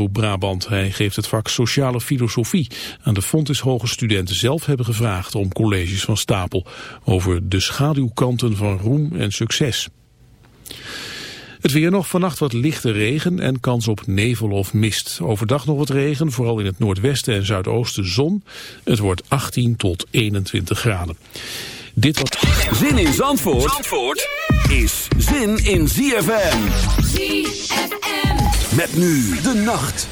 Omroep Brabant. Hij geeft het vak sociale filosofie aan de Fontis Studenten zelf hebben gevraagd om colleges van Stapel over de schaduwkanten van roem en succes. Het weer nog vannacht wat lichte regen en kans op nevel of mist. Overdag nog wat regen, vooral in het noordwesten en zuidoosten zon. Het wordt 18 tot 21 graden. Dit wat... Zin in Zandvoort, Zandvoort is zin in ZFM. ZFM. Met nu de nacht.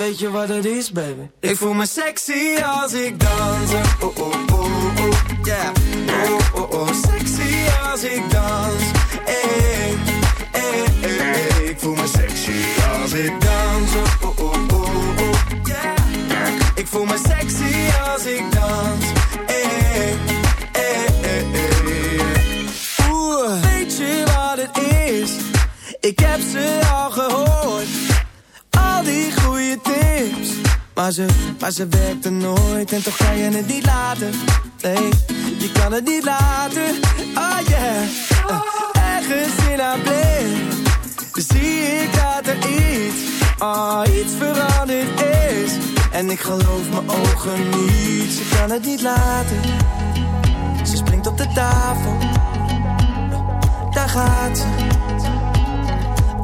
Weet je wat het is, baby? Ik voel me sexy als ik dans. Oh, oh, oh, oh, yeah. Oh, oh, oh, sexy als ik dans. Hey, hey, hey, hey. Ik voel me sexy als ik dans. Oh, oh, oh, oh, yeah. Ik voel me sexy als ik dans. Ik heb ze al gehoord maar ze, maar ze werkte nooit en toch kan je het niet laten. Nee, je kan het niet laten. Oh yeah. Uh, ergens in haar blik zie ik dat er iets, oh iets veranderd is. En ik geloof mijn ogen niet, ze kan het niet laten. Ze springt op de tafel, daar gaat ze,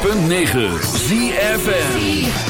106.9 ZFN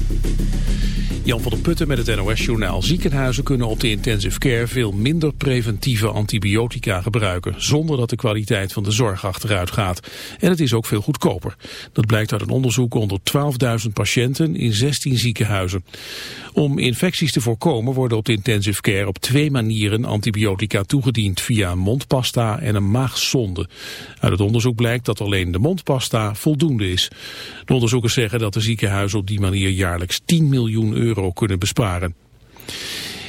Jan van der Putten met het NOS-journaal. Ziekenhuizen kunnen op de intensive care veel minder preventieve antibiotica gebruiken, zonder dat de kwaliteit van de zorg achteruit gaat. En het is ook veel goedkoper. Dat blijkt uit een onderzoek onder 12.000 patiënten in 16 ziekenhuizen. Om infecties te voorkomen worden op de intensive care op twee manieren antibiotica toegediend, via mondpasta en een maagsonde. Uit het onderzoek blijkt dat alleen de mondpasta voldoende is. De onderzoekers zeggen dat de ziekenhuizen op die manier jaarlijks 10 miljoen euro kunnen besparen.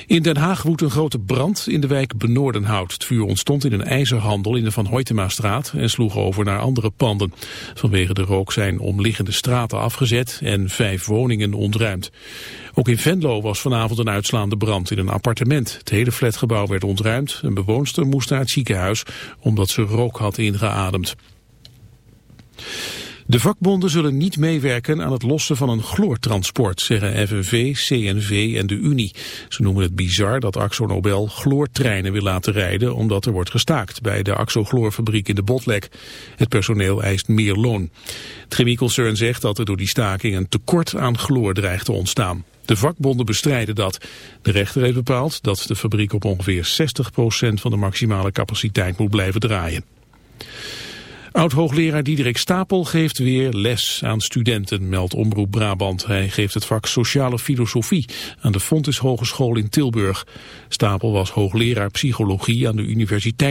In Den Haag woedt een grote brand in de wijk Benoordenhout. Het vuur ontstond in een ijzerhandel in de Van Hoytema-straat en sloeg over naar andere panden. Vanwege de rook zijn omliggende straten afgezet en vijf woningen ontruimd. Ook in Venlo was vanavond een uitslaande brand in een appartement. Het hele flatgebouw werd ontruimd. Een bewoonster moest naar het ziekenhuis omdat ze rook had ingeademd. De vakbonden zullen niet meewerken aan het lossen van een chloortransport, zeggen FNV, CNV en de Unie. Ze noemen het bizar dat Axo Nobel chloortreinen wil laten rijden omdat er wordt gestaakt bij de Axo-chloorfabriek in de Botlek. Het personeel eist meer loon. Het chemieconcern zegt dat er door die staking een tekort aan chloor dreigt te ontstaan. De vakbonden bestrijden dat. De rechter heeft bepaald dat de fabriek op ongeveer 60% van de maximale capaciteit moet blijven draaien. Oud-hoogleraar Diederik Stapel geeft weer les aan studenten, meldt Omroep Brabant. Hij geeft het vak Sociale Filosofie aan de Fontis Hogeschool in Tilburg. Stapel was hoogleraar psychologie aan de Universiteit